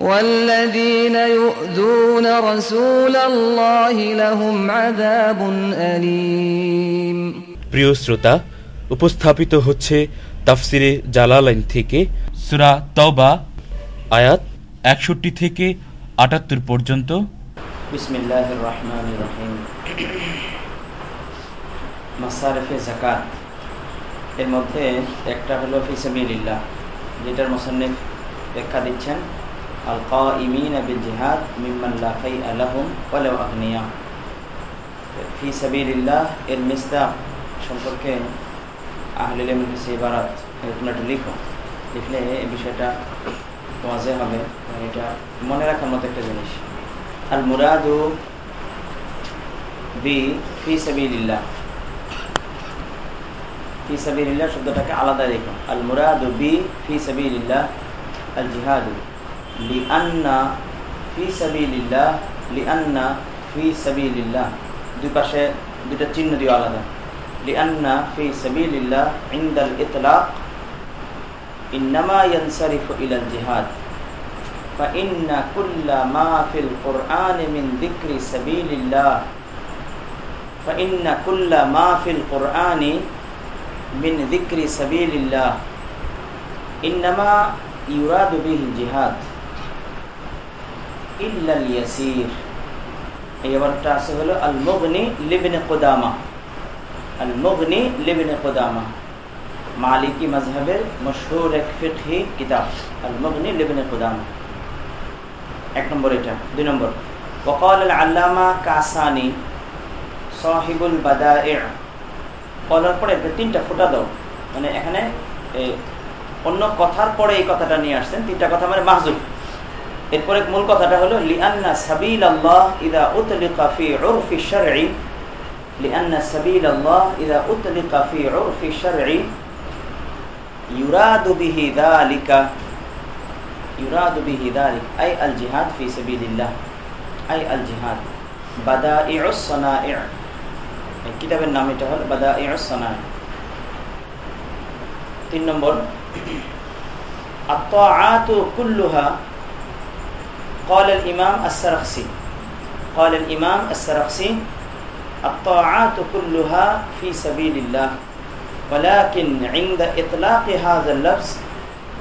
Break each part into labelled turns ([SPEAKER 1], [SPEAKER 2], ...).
[SPEAKER 1] والذين يؤذون رسول الله لهم عذاب أليم
[SPEAKER 2] প্রিয় শ্রোতা উপস্থাপিত হচ্ছে তাফসিরে জালালাইন থেকে সুরা তবা আয়াত একষট্টি থেকে আটাত্তর পর্যন্ত
[SPEAKER 3] বিসমিল্লাহ রহমান রহিম মাসারফে জাকাত এর মধ্যে একটা হলো ফিসাবিল্লাহ যেটার মোসান্নিফ ব্যাখ্যা দিচ্ছেন কাইমিন বিল জিহাদ মিম্মান লা খাই আলাহুম ওয়ালাউ আগনিয়া ফি সাবিলিল্লাহ এর সম্পর্কে আহলে ইলম কাছে ইবারাত এরকম একটা লিখো। লিখলে এই বিষয়টা ওয়াজে হবে এটা মনে রাখার মতো একটা জিনিস। আল মুরাদু বি ফি সাবিলিল্লাহ। ফি সাবিলিল্লাহ শব্দটাকে আলাদা রেখো। আল মুরাদু বি ফি সাবিলিল্লাহ। আল জিহাদু লি আন্না ফি সাবিলিল্লাহ লি আন্না ফি সাবিলিল্লাহ দুই পাশে দুটা চিহ্ন দিও আলাদা লি আন্না ফি সাবিলিল্লাহ ইনদাল ইতলাক ইন্নামা ইয়ানসারিফু ইলাল জিহাদ فإن كل ما في القرآن من ذكر سبيل الله فإن كل ما في القرآن من ذكر سبيل الله إنما يراد به الجهاد إلا اليسير এবারটা আছে হলো আল মুগনি লিবনে কোদামা আল মুগনি লিবনে কোদামা মালিকি মজহবের মশহুর এক ফিকহি কিতাব আল মুগনি লিবনে কোদামা এক নম্বর এটা দুই নম্বর ওকাল আল আল্লামা কাসানি সাহিবুল বাদায়ে বলার পরে তিনটা ফোটা দাও মানে এখানে অন্য কথার পরে এই কথাটা নিয়ে আসছেন তিনটা কথা মানে মাহজুব এরপরে মূল কথাটা হলো, লিআন্না সাবিল আল্লাহ ইদা উতলিকা ফি উরফি শারঈ লিআন্না সাবিল আল্লাহ ইদা উতলিকা ফি উরফি শারঈ ইউরাদু বিহি যালিকা ইউরাদু বিহি যালিক আই আল জিহাদ ফি সাবিলিল্লাহ আই আল জিহাদ বাদাইউস সানাই এই কিতাবের নাম এটা হলো বাদাইউস সানাই। তিন নম্বর, আত্তাআতু কুল্লুহা قال الإمام السرخسي. قال الإمام السرخسي الطاعات كلها في سبيل الله ولكن عند إطلاق هذا اللفظ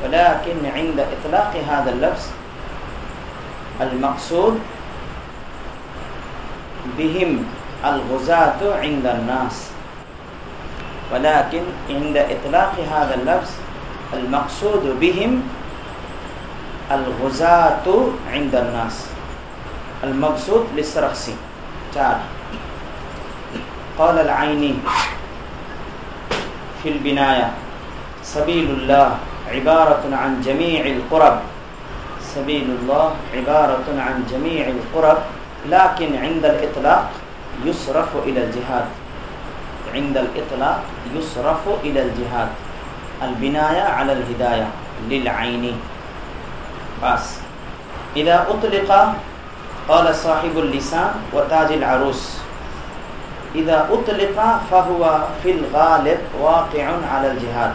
[SPEAKER 3] ولكن عند إطلاق هذا اللفظ المقصود بهم الغزاة عند الناس ولكن عند إطلاق هذا اللفظ المقصود بهم الغزاة عند الناس المقصود للسرخسي تعال قال العيني في البناية سبيل الله عبارة عن جميع القرب سبيل الله عبارة عن جميع القرب لكن عند الإطلاق يصرف إلى الجهاد عند الإطلاق يصرف إلى الجهاد البناية على بس إذا أطلق قال صاحب اللسان وتاج العروس. إذا أطلق فهو في الغالب واقع على الجهاد.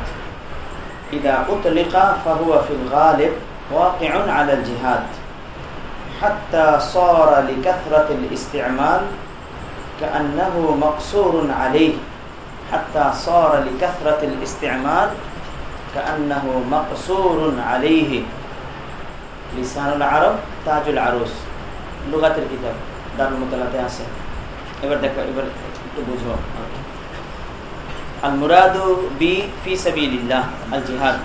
[SPEAKER 3] إذا أطلق فهو في الغالب واقع على الجهاد. حتى صار لكثرة الاستعمال كأنه مقصور عليه. حتى صار لكثرة الاستعمال كأنه مقصور عليه. লিসানুল আরব, তাজুল আরুস। লুগাতের কিতাব দারুল মোতালাতে আছে। এবার দেখো, এবার একটু বুঝো। আল মুরাদু বি ফি সাবিলিল্লাহ আল জিহাদ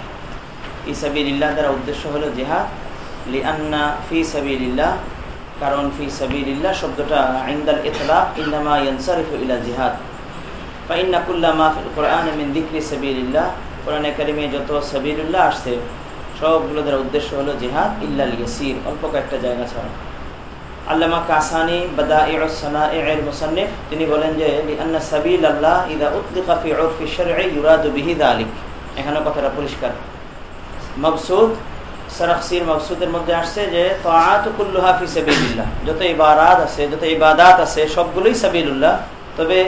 [SPEAKER 3] সাবিলিল্লাহ দ্বারা উদ্দেশ্য হলো জিহাদ। লিআন্না ফি সাবিলিল্লাহ, কারণ ফি সাবিলিল্লাহ শব্দটা আইন্দাল ইতলাক ইন্নামা ইয়ানসারিফু ইলা জিহাদ। ফাইন্না কুল্লা মা ফিল কোরআন মিন যিকরি সাবিলিল্লাহ। কোরআন যত সাবিলুল্লাহ আসছে সবগুলো দ্বারা উদ্দেশ্য হলো জিহাদ ইল্লাল ইয়াসির, অল্প কয়েকটা জায়গা ছাড়া। আল্লামা কাসানি বাদাইর মুসান্নিফ, তিনি বলেন যে, লিআন্না সাবিল আল্লাহ ইদা উতলিকা ফি উরফি শারঈ ইউরাদু বিহি যালিক এখানে কথাটা পরিষ্কার। মকসুদ সরখসির মকসুদের মধ্যে আসছে যে, তাআত কুল্লুহা ফি সাবিলিল্লাহ। যত ইবারাত আছে, যত ইবাদাত আছে, সবগুলোই সাবিলুল্লাহ। তবে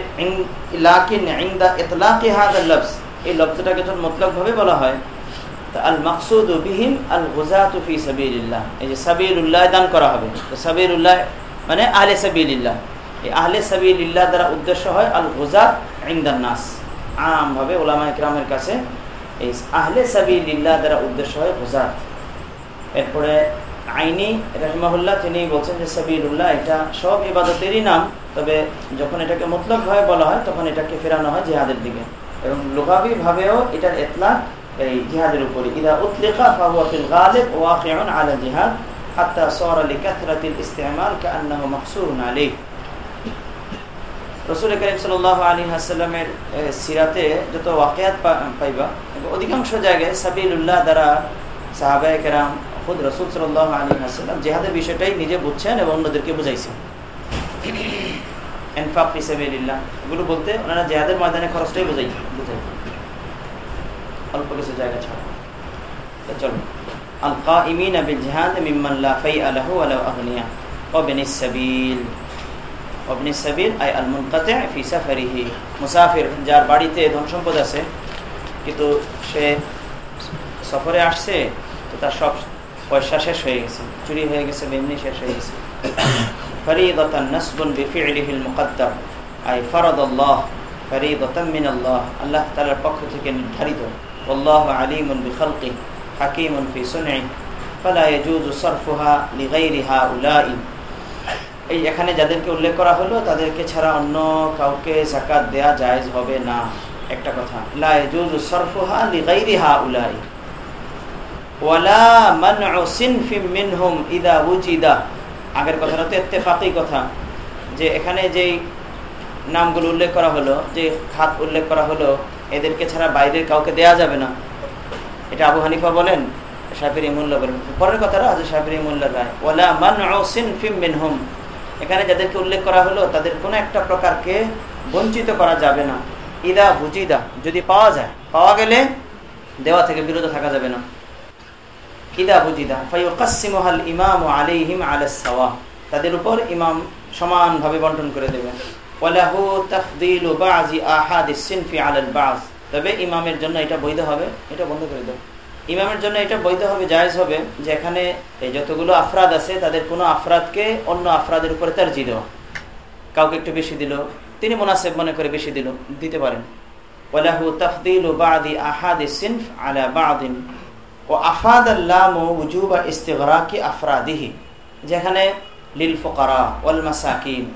[SPEAKER 3] লাকিন ইনদা ইতলাকি হাযা লফজ, এই লফজটাকে যখন মতলকভাবে বলা হয় মানে উদ্দেশ্য হয় এরপরে আইনি রহমাহুল্লাহ তিনি বলছেন যে সাবিলুল্লাহ এটা সব ইবাদতেরই নাম, তবে যখন এটাকে মতলকভাবে বলা হয়, তখন এটাকে ফেরানো হয় জেহাদের দিকে। এবং লোকাবিভাবেও এটার এতলাক এই জিহাদের উপরে, ইদা উতলিকা ফাহুয়া ফিল গালিব ওয়াকিউন আলা জিহাদ হাত্তা সারা লিকাথরাতিল ইস্তেমাল কান্নাহু মাহসুরুন আলাইহি। রসুল করিম সাল আলী হাসাল্লামের সিরাতে যত ওয়াকিয়াত পাইবা অধিকাংশ জায়গায় সাবিলুল্লাহ দ্বারা সাহাবায় কেরাম, খুদ রসুল সাল আলী হাসাল্লাম জেহাদের বিষয়টাই নিজে বুঝছেন এবং অন্যদেরকে বুঝাইছেন। এনফাক হিসেবেলিল্লাহ এগুলো বলতে ওনারা জেহাদের ময়দানে খরচটাই বুঝাই বুঝাই অল্প কিছু জায়গা ছাড়া। চলো। আল মিম্মান লা ফাই আলাহু আলা সাবিল। সাবিল, আই আল মুনকাতি ফি সাফারিহি। মুসাফির, যার বাড়িতে ধন সম্পদ আছে, কিন্তু সে সফরে আসছে, তো তার সব পয়সা শেষ হয়ে গেছে। চুরি হয়ে গেছে, বেমনি শেষ হয়ে গেছে। ফরিদতান নাসবুন বিফিলিহিল মুকদ্দাম আই ফরদ আল্লাহ ফরিদতান মিন আল্লাহ আল্লাহ তাআলার পক্ষ থেকে নির্ধারিত। والله عليم بخلقه حكيم في صنعه فلا يجوز صرفها لغير هؤلاء এই এখানে যাদেরকে উল্লেখ করা হলো তাদেরকে ছাড়া অন্য কাউকে জাকাত দেয়া জায়েজ হবে না একটা কথা লা ইয়াজুজু সরফুহা লিগাইরি হাউলাই ওয়ালা মানউ সিনফিম মিনহুম ইদা উজিদা আগের কথাটা তো ইত্তেফাকি কথা যে এখানে যেই নামগুলো উল্লেখ করা হলো যে খাত উল্লেখ করা হলো এদেরকে ছাড়া বাইরের কাউকে দেয়া যাবে না। এটা আবু হানিফা বলেন সাহেবের ইমুল্লা বলেন। পরের কথাটা আছে সাহেবের ইমুল্লা রায় ওয়ালা মানউ সিনফিম মিনহুম। এখানে যাদেরকে উল্লেখ করা হলো, তাদের কোনো একটা প্রকারকে বঞ্চিত করা যাবে না। ইদা হুজিদা যদি পাওয়া যায়, পাওয়া গেলে দেওয়া থেকে বিরত থাকা যাবে না। ইদা বুজিদা ফাইকাসিমহাল ইমাম আলাইহিম আলাসাওয়া তাদের উপর ইমাম সমানভাবে বন্টন করে দেবেন তবে ইমামের জন্য এটা বৈধ হবে? এটা বন্ধ করে দেবে ইমামের জন্য এটা বৈধ হবে, জায়েজ হবে যে এখানে এই যতগুলো আফরাদ আছে, তাদের কোনো আফরাদকে অন্য আফরাদের উপরে তার্জি দেওয়া। কাউকে একটু বেশি দিল, তিনি মোনাসেব মনে করে বেশি দিল, দিতে পারেন। ওয়ালাহু তাফদিলু বাদি আহাদি সিনফ আলা বাদিন ও আফাদ আল্লাম উজুবা ইস্তেগরাকি আফরাদিহি। যেখানে লিল ফোকারা, ওয়াল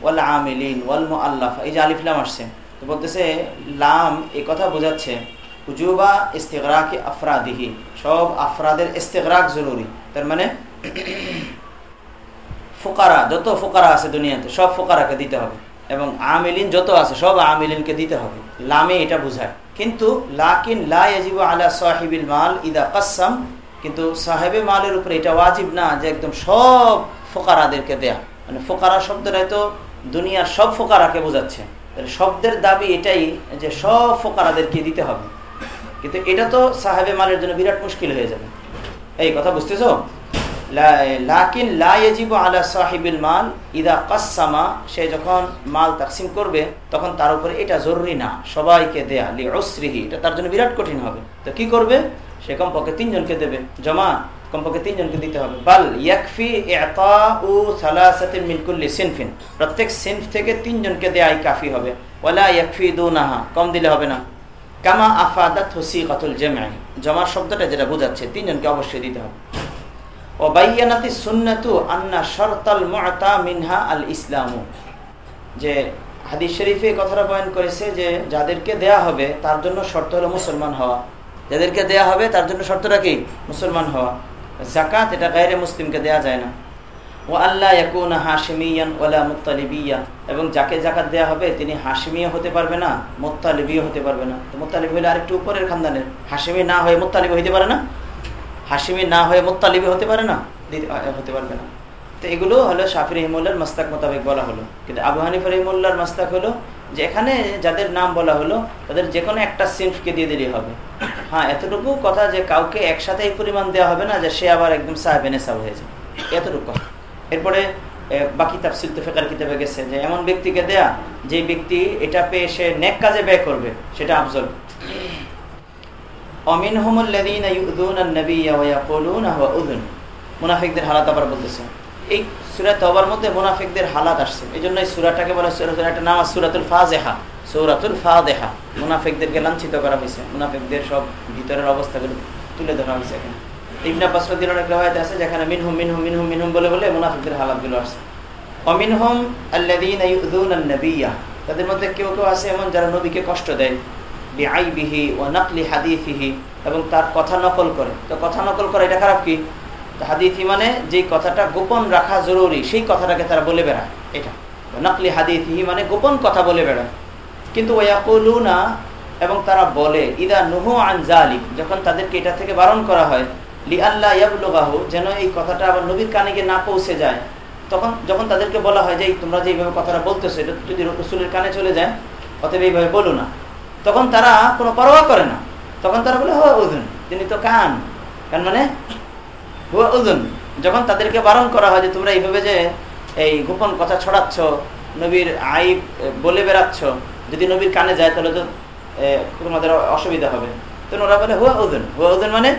[SPEAKER 3] ওয়াল আমিলিন, ওয়াল এই যে আলিফলাম আসছে, তো বলতেছে লাম কথা বোঝাচ্ছে, উজুবা ইস্তেগরাকি আফরাদিহি, সব আফরাদের ইস্তেগরাক জরুরি, তার মানে ফোকারা, যত ফোকারা আছে দুনিয়াতে, সব ফোকারাকে দিতে হবে, এবং আমিলিন যত আছে, সব আমিলিনকে দিতে হবে, লামে এটা বোঝায়, কিন্তু লাকিন লাজিব আলা সাহিবিল মাল ইদা কাসাম কিন্তু সাহেবে মালের উপরে এটা ওয়াজিব না যে একদম সব ফোকারাদেরকে দেয়া। মানে ফোকারা শব্দটাই তো দুনিয়ার সব ফোকারাকে বোঝাচ্ছে। শব্দের দাবি এটাই যে সব ফোকারাদেরকে দিতে হবে। কিন্তু এটা তো সাহেবে মালের জন্য বিরাট মুশকিল হয়ে যাবে। এই কথা বুঝতেছো? লাকিন লাজিব আলা সাহিবিল মাল ইদা কাসামা, সে যখন মাল তাকসিম করবে, তখন তার উপরে এটা জরুরি না। সবাইকে দেয়া, লি অশ্রিহি এটা তার জন্য বিরাট কঠিন হবে। তো কি করবে? সে কমপক্ষে তিনজনকে দেবে। জমা কমপক্ষে তিনজনকে দিতে হবে। বাল ইয়াকফি মিন কুল্লি সিনফিন। প্রত্যেক সিনফ থেকে তিনজনকে দেয়াই কাফি হবে। ওলা ইয়াকফি দু নাহা কম দিলে হবে না। কামা আফাদাত হুসি কাতুল জেমাই জমার শব্দটা যেটা বোঝাচ্ছে, তিনজনকে অবশ্যই দিতে হবে। ওবাইয়ানাতি সুন্নাতু আন্না শরতাল মুআতা মিনহা আল ইসলামু। যে হাদিস শরীফে কথাটা বয়ান করেছে যে, যাদেরকে দেয়া হবে, তার জন্য শর্ত হলো মুসলমান হওয়া। যাদেরকে দেয়া হবে, তার জন্য শর্তটা কি? মুসলমান হওয়া। জাকাত এটা গায়রে মুসলিমকে দেয়া যায় না। ও আল্লাহ ইয়াকুন হাশমিয়ান ওলা মুত্তালিবিয়া। এবং যাকে জাকাত দেয়া হবে, তিনি হাশমিয়া হতে পারবে না, মোত্তালিবিও হতে পারবে না। তো মোত্তালিবি হলে আরেকটু উপরের খানদানের। হাশমি না হয়ে মোত্তালিবি হইতে পারে না? হাসিমি না হয়ে মোত্তালিবি হতে পারে না? হতে পারবে না। তো এগুলো হলো শাফি রহিমুল্লার মাস্তাক মোতাবেক বলা হলো। কিন্তু আবু হানিফ রহিমুল্লার মাস্তাক হলো যে এখানে যাদের নাম বলা হলো, তাদের যে কোনো একটা সিনফকে দিয়ে দিলেই হবে। হ্যাঁ এতটুকু কথা যে কাউকে একসাথে এই পরিমাণ দেওয়া হবে না যে সে আবার একদম সাহেবেনে সাহ হয়ে যায় এতটুকু এরপরে বাকি তাফসিল তো ফেকার কিতাবে গেছে যে এমন ব্যক্তিকে দেয়া যে ব্যক্তি এটা পেয়ে সে নেক কাজে ব্যয় করবে, সেটা আফজল। উযুন মুনাফিকদের হালাত আবার বলতেছে। এই সূরা তওবার মধ্যে মুনাফিকদের হালাত আসছে। এজন্য এই সূরাটাকে বলা সূরাতুল একটা নাম সূরাতুল ফাযিহা সূরাতুল ফাযিহা মুনাফিকদেরকে লাঞ্ছিত করা হয়েছে। মুনাফিকদের সব ভিতরের অবস্থাগুলো তুলে ধরা হয়েছে এখানে। ইবনে আনহু আছে, যেখানে মিনহুম মিনহুম মিনহুম মিনহুম বলে বলে হালাতগুলো আসছে। অমিনহুম ইউযুনা আন-নাবিয়্যা। তাদের মধ্যে কেউ কেউ আছে এমন যারা নবীকে কষ্ট দেয়। বিআইবিহি ওয়া নাকলি হাদিসিহি। এবং তার কথা নকল করে। তো কথা নকল করা এটা খারাপ কি? তো হাদিসি মানে যেই কথাটা গোপন রাখা জরুরি, সেই কথাটাকে তারা বলে বেড়ায়। এটা। নাকলি হাদিসিহি মানে গোপন কথা বলে বেড়ায়। কিন্তু ওয়াকুলুনা এবং তারা বলে, ইদা নুহু আন জালিক যখন তাদেরকে এটা থেকে বারণ করা হয় লি আল্লাহ ইয়াবলুগাহু যেন এই কথাটা আবার নবীর কানে গিয়ে না পৌঁছে যায়। তখন, যখন তাদেরকে বলা হয় যে তোমরা যে এইভাবে কথাটা বলতেছো, এটা যদি রসুলের কানে চলে যায়, অতএব এইভাবে বলো না। তখন তারা কোনো পরোয়া করে না। তখন তারা বলে, হুয়া উজুন তিনি তো কান। কান মানে হুয়া উজুন যখন তাদেরকে বারণ করা হয় যে, তোমরা এইভাবে যে এই গোপন কথা ছড়াচ্ছ, নবীর আইব বলে বেড়াচ্ছ যদি নবীর কানে যায় তাহলে তো তোমাদের অসুবিধা হবে। তো ওরা বলে, হুয়া উদুন হুয়া উদুন মানে?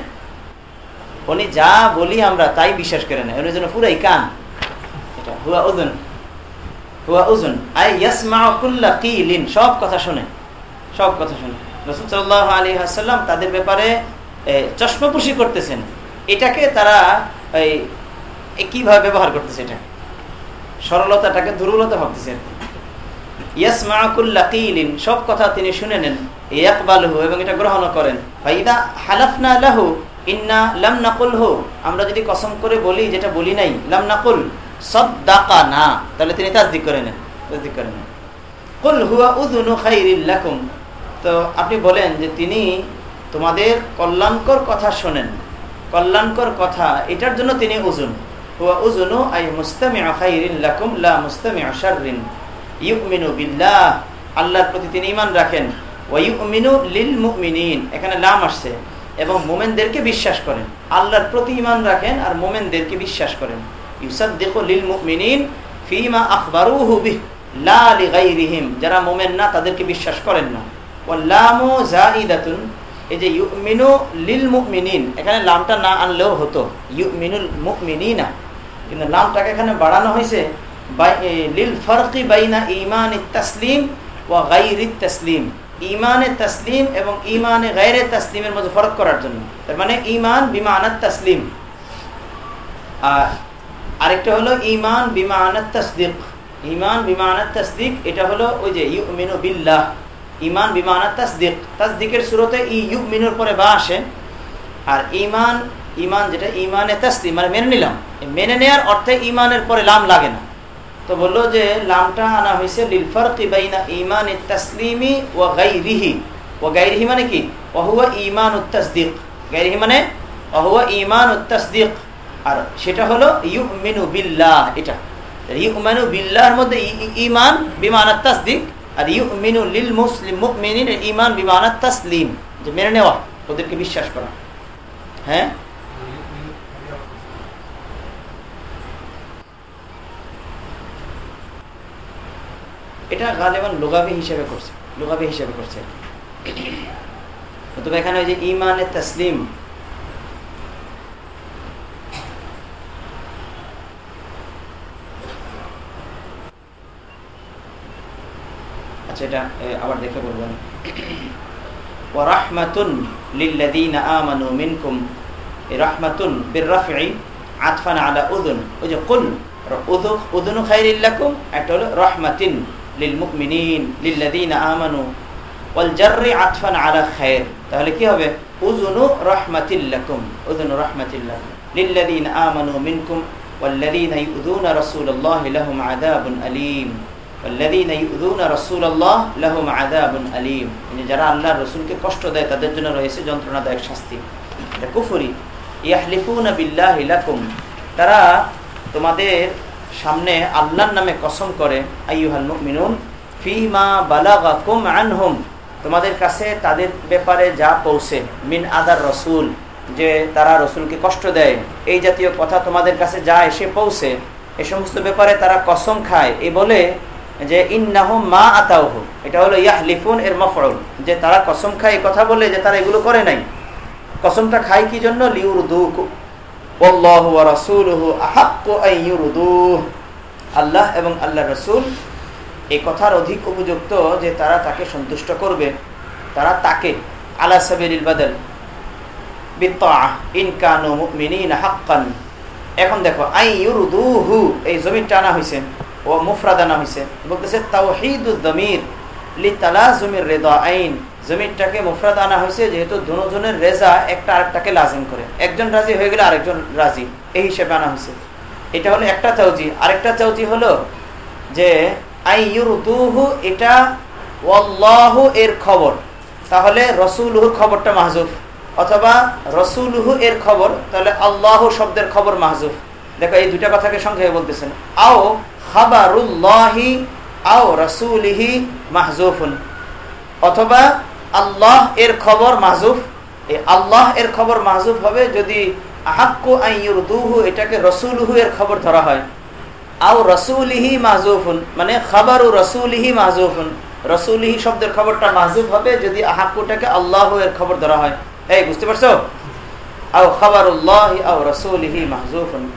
[SPEAKER 3] উনি যা বলি আমরা তাই বিশ্বাস করে না উনি জন্য পুরাই কান। এটা, হুয়া উদুন হুয়া উজুন আই ইয়াসমা কুল্লা কিলিন। সব কথা শুনে। সব কথা শুনে। রসুল সাল্লাহ আলী হাসাল্লাম তাদের ব্যাপারে চশমাপুষি করতেছেন। এটাকে তারা, এই কীভাবে ব্যবহার করতেছে এটা? সরলতাটাকে দুর্বলতা ভাবতেছে আর কি। সব কথা তিনি শুনে নেন। এবং এটা গ্রহণ করেন। আমরা যদি কসম করে বলি, যেটা বলি নাই, লাম নাকুল সদ্দাকা না তাহলে তিনি তাসদিক করে নেন, তাসদিক করে নেন। কুল হুয়া উযুনু খাইরিল লাকুম। তো আপনি বলেন যে তিনি তোমাদের কল্যাণকর কথা শোনেন। কল্যাণকর কথা, এটার জন্য তিনি উজুন হুয়া উজুনু আই মুস্তামিআ খাইরিন লাকুম, লা মুস্তামিআ শাররিন। ইউমিনু বিল্লাহ, আল্লাহর প্রতি তিনি ঈমান রাখেন। লিল এখানে লাম আসছে। এবং মোমেনদেরকে বিশ্বাস করেন। আল্লাহর প্রতি ঈমান রাখেন আর মোমেনদেরকে বিশ্বাস করেন। ইউসাদ্দিকু লিল মুমিনিন ফিমা লা লিগাইরিহিম, যারা মোমেন না, তাদেরকে বিশ্বাস করেন না। ওয়াল্লামু জাইদাতুন এই যে ইউমিনু লিল মুমিনিন, এখানে লামটা না আনলেও হতো। ইউমিনুল মুমিনিনা, কিন্তু লামটাকে এখানে বাড়ানো হয়েছে। বাইনা ইমান তাসলিম ওয়া গাইরি তাসলিম। তাসলিম এবং গায়রে তাসলিমের মধ্যে ফরক করার জন্য। তার মানে ইমান তাসলিম। আর আরেকটা হলো ইমান বিমানাত তাসদিক। ইমান তাসদিক, এটা হলো ওই যে ইউ মিনু বিল্লাহ। ইমান বিমানাত তাসদিক। তাসদিকের শুরুতে ই ইউ মিনুর পরে বা আসে। আর ইমান ইমান যেটা ইমানে তসলিম মানে মেনে নিলাম। মেনে নেওয়ার অর্থে ইমানের পরে লাম লাগে না। তো বলল যে, লামটা আনা হয়েছে লিল ফারকি বাইনা ইমান তাসলিমি ও গাইরিহি ও গাইরিহি মানে কি? অহুয়া ইমান উত্তাসদিক গাইরিহি মানে অহুয়া ইমান উত্তাসদিক আর সেটা হলো ইউমিনু বিল্লাহ এটা। ইউমানু বিল্লাহর মধ্যে ইমান বিমানাত তাসদিক, আর ইউমিনু লিল মুসলিম মুমিনিন ইমান বিমানাত তাসলিম। যে মেনে নেওয়া, ওদেরকে বিশ্বাস করা। হ্যাঁ? এটা গালেবান লোগাবি হিসেবে করছে, লোগাবি হিসেবে করছে। তবে এখানে ওই যে ইমানে তসলিম। আচ্ছা আবার দেখে বলবেন। লাকুম, একটা হলো রাহমাতিন। লিল মুমিনিন লিল্লাযীনা আমানু ওয়াল জাররি আতফান আলা খাইর তাহলে কি হবে উযুনু রাহমাতিল লাকুম উযুনু রাহমাতিল্লাহ লিল্লাযীনা আমানু মিনকুম والذين يؤذون رسول الله لهم عذاب أليم والذين يؤذون رسول الله لهم عذاب أليم মানে যারা আল্লাহর রাসূলকে কষ্ট দেয় তাদের জন্য রয়েছে যন্ত্রণাদায়ক শাস্তি এটা কুফরি ইয়াহলিফুনা বিল্লাহি লাকুম তারা তোমাদের সামনে আল্লাহর নামে কসম করে আনহুম, তোমাদের কাছে তাদের ব্যাপারে যা পৌঁছে, মিন আদার রসুল, যে তারা রসুলকে কষ্ট দেয়, এই জাতীয় কথা তোমাদের কাছে যা এসে পৌঁছে, এ সমস্ত ব্যাপারে তারা কসম খায় এই বলে যে ইন্নাহ মা আতাউহ, এটা হলো ইয়াহলিফুন এর মফরল যে তারা কসম খায় কথা বলে যে তারা এগুলো করে নাই। কসমটা খায় কি জন্য? লিউরদুকু ওয়াল্লাহু আল্লাহ এবং আল্লাহ রসুল এই কথার অধিক উপযুক্ত যে তারা তাকে সন্তুষ্ট করবে। তারা তাকে আলা সাবিলিল বাদল এখন দেখো আই ইউরদুহু, এই জমিটা আনা হয়েছে ও মুফরাদ আনা হয়েছে বলতেছে তাওহীদুদ দমির লি তালাজুমির রেদা আইন জমিরটাকে মুফরাদ আনা হয়েছে, যেহেতু দুজনের রেজা একটা আরেকটাকে লাজিম করে। একজন রাজি হয়ে গেলে আরেকজন রাজি। এই হিসেবে আনা হয়েছে। এটা হলো একটা চাউজি। আরেকটা চাউজি হলো যে আই ইউরদুহু এটা ওয়াল্লাহু এর খবর। তাহলে রসুলহু খবরটা মাহজুফ অথবা রসুলহু এর খবর, তাহলে আল্লাহ শব্দের খবর মাহজুফ দেখো, এই দুটা কথাকে সঙ্গে বলতেছেন। আও খাবারুল্লাহি, আও রসুলিহি মাহজুফুন। অথবা আল্লাহ এর খবর মাহজুফ এই আল্লাহ এর খবর মাহজুফ হবে যদি আহাক্কু আইয়ুরদুহু এটাকে রসুলহু এর খবর ধরা হয়। আও রসুলিহি মাহজুফুন মানে খাবারু রসুলিহি মাহজুফুন। রসুলিহি শব্দের খবরটা মাহজুফ হবে যদি আহাক্কুটাকে আল্লাহ এর খবর ধরা হয়। এই, বুঝতে পারছ? আও খাবারুল্লাহ আও রসুলিহি মাহজুফুন।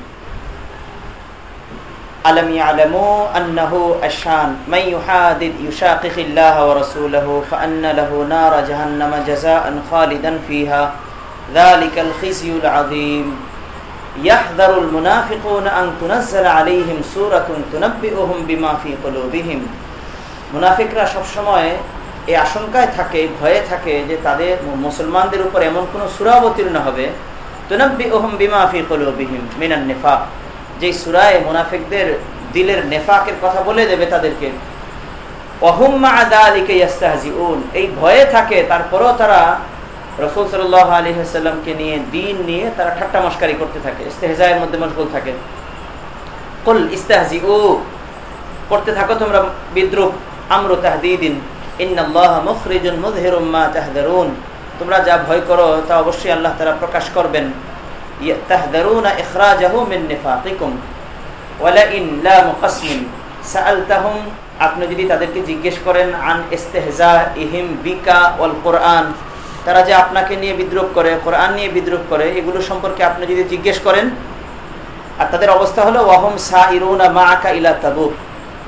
[SPEAKER 3] ألم يعلموا أنه الشان من يحادد يشاقق الله ورسوله فأن له نار جهنم جزاء خالدا فيها ذلك الخزي العظيم يحذر المنافقون أن تنزل عليهم سورة تنبئهم بما في قلوبهم মুনাফিকরা সবসময় এই আশঙ্কায় থাকে ভয়ে থাকে যে তাদের মুসলমানদের উপর এমন কোন সুরা অবতীর্ণ হবে তুনব্বি ওহম বিমা ফি কলুবিহিম মিনান নেফাক যে সুরায় মুনাফিকদের দিলের নেফাকের কথা বলে দেবে তাদেরকে। এই ভয়ে থাকে, তারপরও তারা রসুল সাল আলী হাসাল্লামকে নিয়ে দিন নিয়ে তারা ঠাট্টা মস্কারি করতে থাকে, ইস্তেহজায়ের মধ্যে মশগুল থাকে। কুল ইস্তেহাজি ও করতে থাকো তোমরা বিদ্রুপ, আমরু তাহদিদিন তোমরা যা ভয় করো তা অবশ্যই আল্লাহ তারা প্রকাশ করবেন। তাহদারুনা ইখরাজাহু মিন নিফাকিকুম ওয়ালা ইন লা মুকাসমিন আপনি যদি তাদেরকে জিজ্ঞেস করেন, আন ইস্তেহজা ইহিম বিকা ওয়াল কোরআন? তারা যে আপনাকে নিয়ে বিদ্রুপ করে, কোরআন নিয়ে বিদ্রুপ করে, এগুলো সম্পর্কে আপনি যদি জিজ্ঞেস করেন, আর তাদের অবস্থা হলো, ওয়াহম সা ইরুনা মা আকা ইলা তাবুক।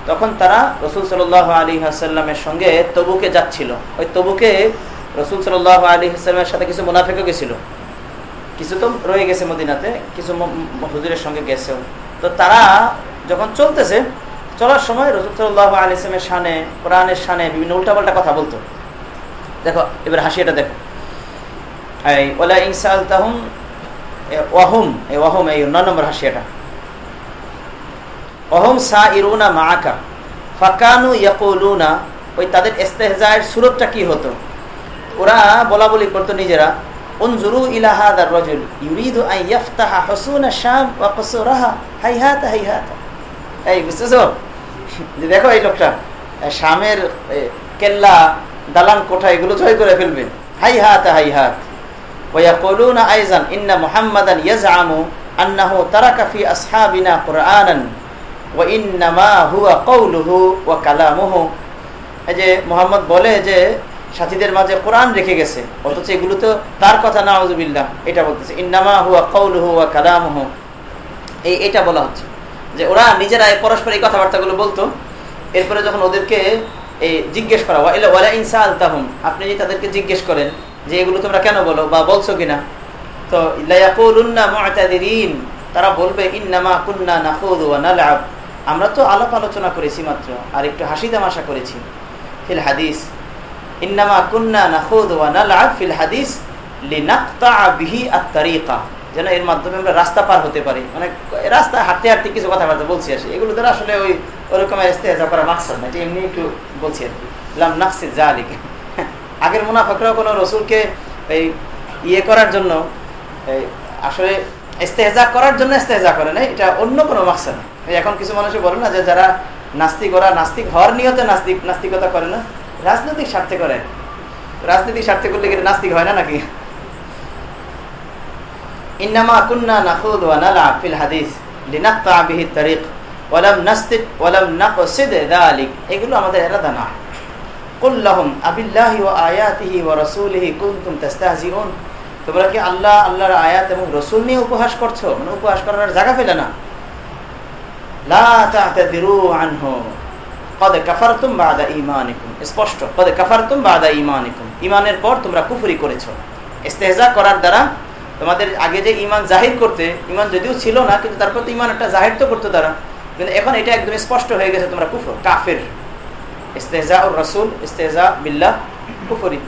[SPEAKER 3] তখন তারা রসুল সাল আলী হাসাল্লামের সঙ্গে তবুকে যাচ্ছিল। ওই তবুকে রসুল সাল আলী হাসাল্লামের সাথে কিছু মুনাফিকও গেছিল। কিছু তো রয়ে গেছে মদিনাতে, কিছু হুজুরের সঙ্গে গেছেও। তো তারা যখন চলতেছে, চলার সময় রসুল সাল্লাহ আলী ইসলামের সানে কোরআনের সানে বিভিন্ন উল্টাপাল্টা কথা বলতো। দেখো, এবার হাসি এটা দেখো। এই ওলা ওয়াহুম, এই ওয়াহুম, এই নয় নম্বর হাসি এটা অহম সা ইরুনা মাকা ফাকানু ইয়াকুলুনা, ওই তাদের ইস্তেহজায়ের সুরতটা কি হতো? ওরা বলা বলি করতো নিজেরা উনজুরু ইলা হাদার রাজুল ইউরিদু আন ইয়াফতাহা হুসুন শাম ওয়া কুসুরাহা হাইহাতা হাইহাতা এই বুঝতেছো যে দেখো এই লোকটা শামের কেল্লা দালান কোঠা এগুলো জয় করে ফেলবে হাইহাতা হাইহাত ويقولون ايضا ان محمدا يزعم انه ترك في اصحابنا قرانا যে মোহাম্মদ বলে যে সাথীদের মাঝে কোরআন রেখে গেছে, অথচ এগুলো তো তার কথা না আজবিল্লাহ এটা বলতেছে, ইন্নামা হুয়া কৌল হুয়া কালাম হু এই, এটা বলা হচ্ছে। যে ওরা নিজেরা পরস্পর এই কথাবার্তাগুলো বলতো, এরপরে যখন ওদেরকে এই জিজ্ঞেস করা ওয়ালা ওয়ালা ইনসা আলতাহুম আপনি যদি তাদেরকে জিজ্ঞেস করেন যে এগুলো তোমরা কেন বলো বা বলছো কিনা, তো তারা বলবে, ইন্নামা কুন্না নালআব। আমরা তো আলাপ আলোচনা করেছি মাত্র, আর একটু হাসি তামাশা করেছি। ফিল হাদিস। যেন এর মাধ্যমে আমরা রাস্তা পার হতে পারি। মানে রাস্তা হাঁটতে হাঁটতে কিছু কথাবার্তা বলছি আসি। এগুলো আসলে ওই ওরকম ইস্তেহাজা করা মাকসাদ না এমনি একটু বলছি আর কি। জালিক আগের মুনাফিকরা কোনো রসুলকে এই ইয়ে করার জন্য আসলে ইস্তেহজা করার জন্য ইস্তেহজা করে না এটা অন্য কোনো মাকসা না এখন কিছু মানুষ বলে না যে যারা নাস্তিক, ওরা নাস্তিক হওয়ার নিয়তে নাস্তিক, নাস্তিকতা করে না। রাজনৈতিক স্বার্থে করে। রাজনৈতিক স্বার্থে করলে কিন্তু নাস্তিক হয় না নাকি? ফিল তোমরা কি আল্লাহ, আল্লাহর আয়াত এবং রসুল নিয়ে উপহাস করছ? মানে উপহাস করার জায়গা পেলে না। লা কদে কাফারতুম বাদা ইমানিকুম স্পষ্ট কদে কাফারতুম বাদা ইমানিকুম ইমানের পর তোমরা কুফুরি করেছ। ইস্তেহজা করার দ্বারা তোমাদের আগে যে ইমান জাহির করতে, ইমান যদিও ছিল না, কিন্তু তারপর তো ইমান একটা জাহির তো করতে তারা কিন্তু এখন এটা একদম স্পষ্ট হয়ে গেছে তোমরা কুফর, কাফের। ইস্তেজা উর রসুল ইস্তেজা বিল্লাহ, কুফরি।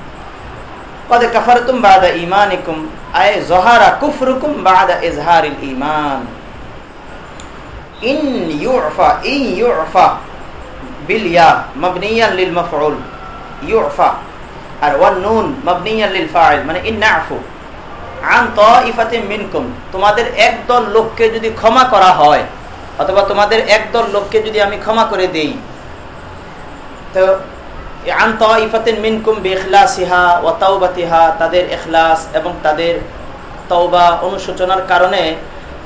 [SPEAKER 3] কদে কাফারতুম বাদা ইমানিকুম আয়ে জহারা কুফরুকুম বাদা ইজহারিল ইমান ইন ইউরফা ইন ইউরফা বিল ইয়া মাবনিয়ান লিল মাফউল ইউফা আর ওয়ান নুন মাবনিয়ান লিল ফাইল মানে ইন্নাফু আন তাইফাতিন মিনকুম তোমাদের একদল লোককে যদি ক্ষমা করা হয়, অথবা তোমাদের একদল লোককে যদি আমি ক্ষমা করে দেই, তো আন তাইফাতিন মিনকুম বিখলাসিহা ওয়া তাওবাতিহা, তাদের এখলাস এবং তাদের তওবা অনুশোচনার কারণে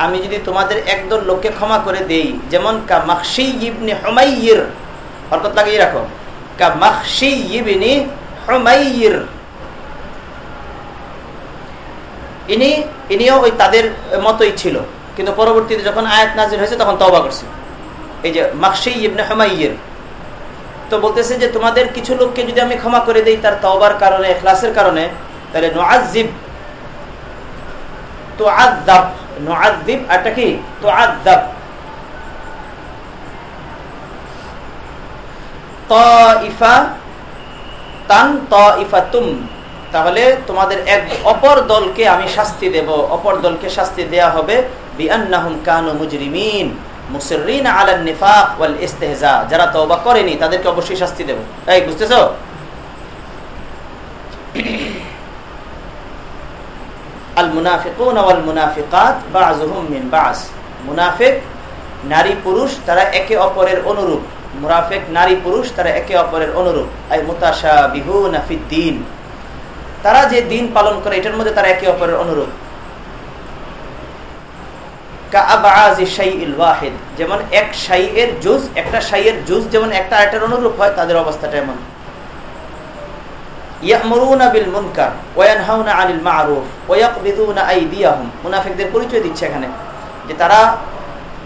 [SPEAKER 3] আমি যদি তোমাদের একদল লোককে ক্ষমা করে দেই যেমন কা মাকশি ইবনে হুমাইয়ির অর্থাৎ লাগিয়ে রাখো। ইনি, ইনিও ওই তাদের মতোই ছিল। কিন্তু পরবর্তীতে যখন আয়াত নাজির হয়েছে, তখন তওবা করছে। এই যে মাকসি ইবনে হুমাইয়ির তো বলতেছে যে, তোমাদের কিছু লোককে যদি আমি ক্ষমা করে দিই, তার তওবার কারণে, এখলাসের কারণে, তাহলে নোয়াজিব তো আদাব নোয়াজিব এটা কি? তো আদাব তান তুম তাহলে তোমাদের এক অপর দলকে আমি শাস্তি দেব, অপর দলকে শাস্তি দেয়া হবে যারা তওবা করেনি, তাদেরকে অবশ্যই শাস্তি দেব। তাই বুঝতেছো? আল মিন মুনাফিক, নারী, পুরুষ, তারা একে অপরের অনুরূপ। মুনাফিক নারী পুরুষ তারা একে অপরের অনুরূপ। আই মুতাশাবিহুনা ফিদ্দিন তারা যে দিন পালন করে, এটার মধ্যে তারা একে অপরের অনুরূপ। যেমন এক জুজ, একটা জুজ যেমন একটা অনুরূপ হয়, তাদের অবস্থাটা এমন। পরিচয় দিচ্ছে এখানে। তারা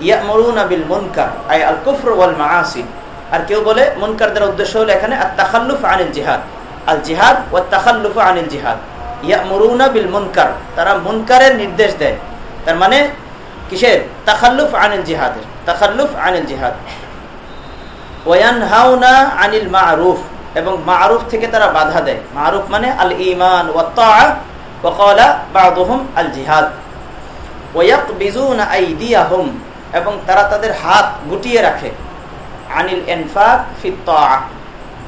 [SPEAKER 3] ইয়ামরুনা বিল মুনকার, আই আল কুফর ওয়াল মাআসি। আর কেউ বলে মুনকারদের উদ্দেশ্য হলো এখানে আত তাখাল্লুফ আনিল জিহাদ। আল জিহাদ ওয়া তাখাল্লুফ আনিল জিহাদ। ইয়ামরুনা বিল মুনকার, তারা মুনকারের নির্দেশ দেয়। তার মানে কিসের? তাখাল্লুফ আনিল জিহাদের। তাখাল্লুফ আনিল জিহাদ। ওয়ানহাউনা আনিল মারুফ। এবং মারুফ থেকে তারা বাধা দেয়। মারুফ মানে আল ইমান ওয়াক্কালা বাদুহুম আল জিহাদ ওয়াকবিজুনা আইদিয়াহুম। এবং তারা তাদের হাত গুটিয়ে রাখে। আনিল এনফাক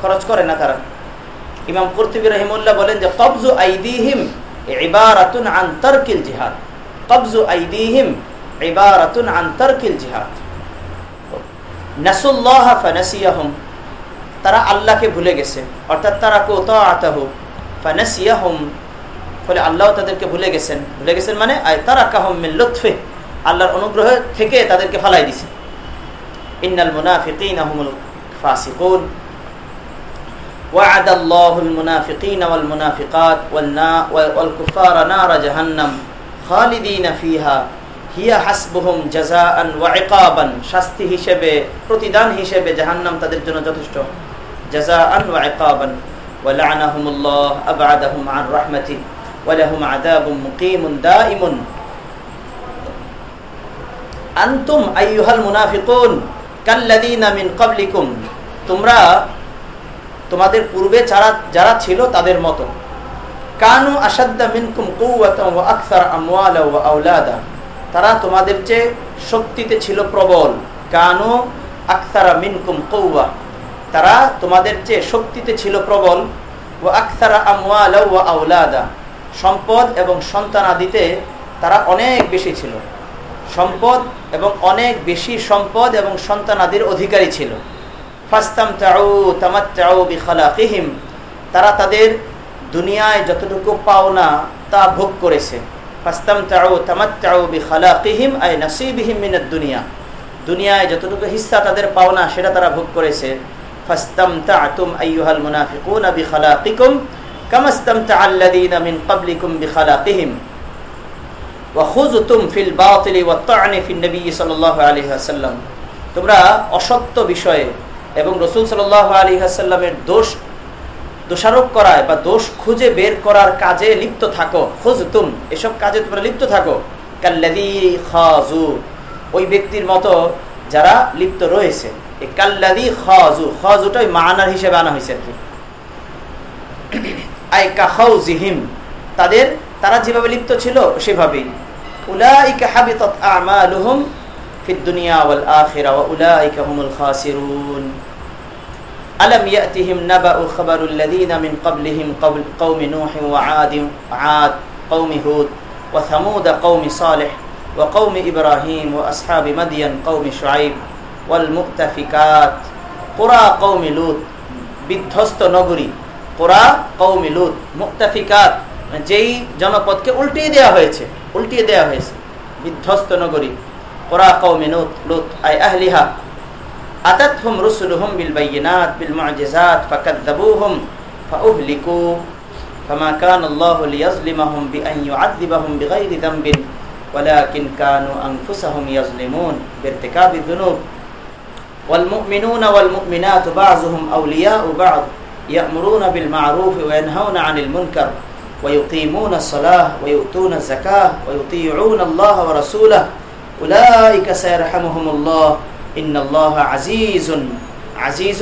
[SPEAKER 3] খরচ করে না তারা। ইমাম কুরতুবী রহিমুল্লাহ বলেন যে কবজু আইদিহিম ইবারাতুন আন তারকিল জিহাদ। কবজু আইদিহিম ইবারাতুন আন তারকিল জিহাদ। নাসুল্লাহ ফানাসিয়াহুম। তারা আল্লাহকে ভুলে গেছে। অর্থাৎ তারা কোতাআতাহু ফানাসিয়াহুম। ফলে আল্লাহ তাদেরকে ভুলে গেছেন। ভুলে গেছেন মানে তারা কাহম মিন লুৎফে আল্লাহর অনুগ্রহ থেকে তাদেরকে ফালাই দিছে ইন্নাল মুনাফিকিন হুমুল ফাসিকুন وعد الله المنافقين والمنافقات والكفار نار جهنم خالدين فيها হিয়া হাসবুহুম জাজাআন ওয়া ইকাবান শাস্তি হিসেবে প্রতিদান হিসেবে জাহান্নাম তাদের জন্য যথেষ্ট জাজাআন ওয়া ইকাবান ওয়া লা'নাহুমুল্লাহ আবআদাহুম আন রাহমাতি ওয়া লাহুম আযাবুম মুকীমুন দাইমুন আনতুম আইয়ুহাল মুনাফিকুন কাল্লাযীনা মিন ক্বাবলিকুম। তোমরা তোমাদের পূর্বে যারা যারা ছিল তাদের মতো। কানু আসাদ্দা মিনকুম ওয়া আকসার আমওয়ালা ওয়া আওলাদা। তারা তোমাদের চেয়ে শক্তিতে ছিল প্রবল। কানু আকসারা মিনকুম কৌয়া তারা তোমাদের চেয়ে শক্তিতে ছিল প্রবল। ও আকসারা আমওয়ালা ও আউলাদা সম্পদ এবং সন্তান আদিতে তারা অনেক বেশি ছিল। সম্পদ এবং অনেক বেশি সম্পদ এবং সন্তানাদির অধিকারী ছিল। ফাস্তাম চাউ তামাত চাউ বিখালাকিহিম। তারা তাদের দুনিয়ায় যতটুকু পাওনা তা ভোগ করেছে। ফাস্তাম চাউ তামাত চাউ বিখালাকিহিম, আই নাসিবিহিম মিনাদ দুনিয়া। দুনিয়ায় যতটুকু হিস্সা তাদের পাওনা সেটা তারা ভোগ করেছে। ফাস্তাম তাতুম আইয়ুহাল মুনাফিকুনা বিখালাকিকুম কামাস্তাম তাআল্লাযীনা মিন ক্বাবলিকুম বিখালাকিহিম। ওয়াখুযতুম ফিল বাতিলি ওয়াত তা'নি ফিন নবী সাল্লাল্লাহু আলাইহি ওয়াসাল্লাম। তোমরা অসত্য বিষয়ে এবং রসুল সাল্লাহ আলী হাসাল্লামের দোষ, দোষারোপ করায় বা দোষ খুঁজে বের করার কাজে লিপ্ত থাকো। খোঁজ তুম এসব কাজে তোমরা লিপ্ত থাকো। কাল্লাদি খাজু ওই ব্যক্তির মতো যারা লিপ্ত রয়েছে। এই কাল্লাদি খাজু খাজুটা মানার হিসেবে আনা হয়েছে কি। আই কাহাউজিহিম তাদের, তারা যেভাবে লিপ্ত ছিল সেভাবেই। উলাইকা হাবিতাত আমালুহুম في الدنيا والآخرة وأولئك هم الخاسرون ألم يأتهم نبأ خبر الذين من قبلهم قبل قوم نوح وعاد عاد قوم هود وثمود قوم صالح وقوم إبراهيم وأصحاب مدين قوم شعيب والمؤتفكات قرى قوم لوط বিধ্বস্ত নগরী কোরা কৌমি লুত মুক্তাফিকাত যেই জনপদকে উল্টিয়ে দেওয়া হয়েছে উল্টিয়ে দেওয়া হয়েছে বিধ্বস্ত নগরী قرى قوم لوط لوط أي أهلها أتتهم رسلهم بالبينات بالمعجزات فكذبوهم فأهلكوا فما كان الله ليظلمهم بأن يعذبهم بغير ذنب ولكن كانوا أنفسهم يظلمون بارتكاب الذنوب والمؤمنون والمؤمنات بعضهم أولياء بعض يأمرون بالمعروف وينهون عن المنكر ويقيمون الصلاة ويؤتون الزكاة ويطيعون الله ورسوله أولئك سيرحمهم الله إن الله عزيز عزيز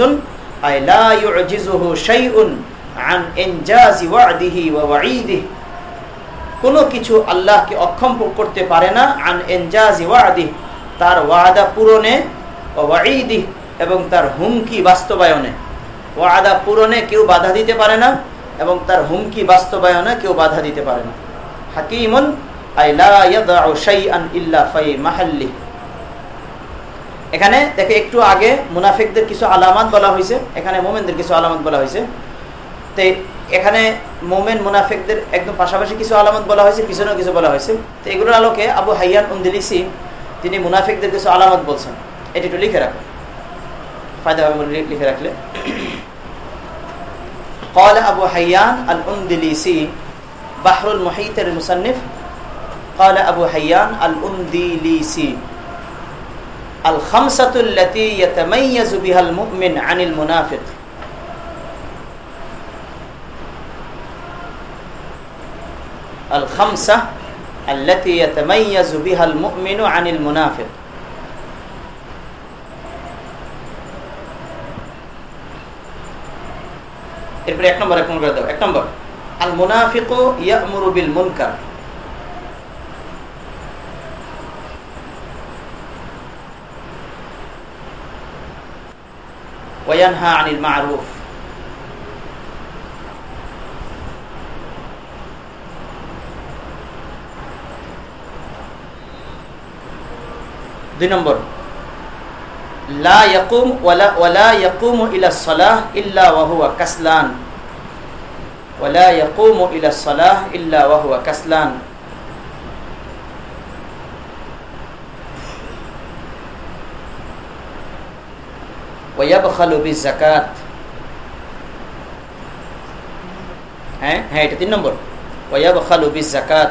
[SPEAKER 3] أي لا يعجزه شيء عن إنجاز وعده ووعيده কোনো কিছু আল্লাহকে অক্ষম করতে পারে না আন এনজাজি ওয়াদি তার ওয়াদা পূরণে ওয়াইদি এবং তার হুমকি বাস্তবায়নে ওয়াদা পূরণে কেউ বাধা দিতে পারে না এবং তার হুমকি বাস্তবায়নে কেউ বাধা দিতে পারে না। হাকিমুন এখানে দেখে একটু আগে মুনাফিকদের কিছু আলামত বলা হয়েছে, এখানে মোমেনদের কিছু আলামত বলা হয়েছে। তো এখানে মোমেন মুনাফিকদের একদম পাশাপাশি কিছু আলামত বলা হয়েছে, পিছনেও কিছু বলা হয়েছে। তো এগুলোর আলোকে আবু হাইয়ান উন্দিলিসি, তিনি মুনাফিকদের কিছু আলামত বলছেন। এটি একটু লিখে রাখো। ফায়দা লিখে রাখলে। قال أبو حيان الأندلسي بحر المحيط المصنف قال أبو حيان الأندليسي الخمسة التي يتميز بها المؤمن عن المنافق. الخمسة التي يتميز بها المؤمن عن المنافق. এরপরে এক নম্বর এক নম্বর দাও এক নম্বর আল মুনাফিক ইয়ামুরু বিল মুনকার وينهى عن المعروف দুই নম্বর লা ইয়াকুম ওয়ালা ওয়ালা ইয়াকুমু ইলা সালাহ ইল্লা ওয়া হুয়া কাসলান ওয়ালা ইয়াকুমু ইলা সালাহ ইল্লা ওয়া হুয়া কাসলান ওয়াবখালু বিজাকাত হ্যাঁ হ্যাঁ এটা তিন নম্বর ওয়াবখালু বিজাকাত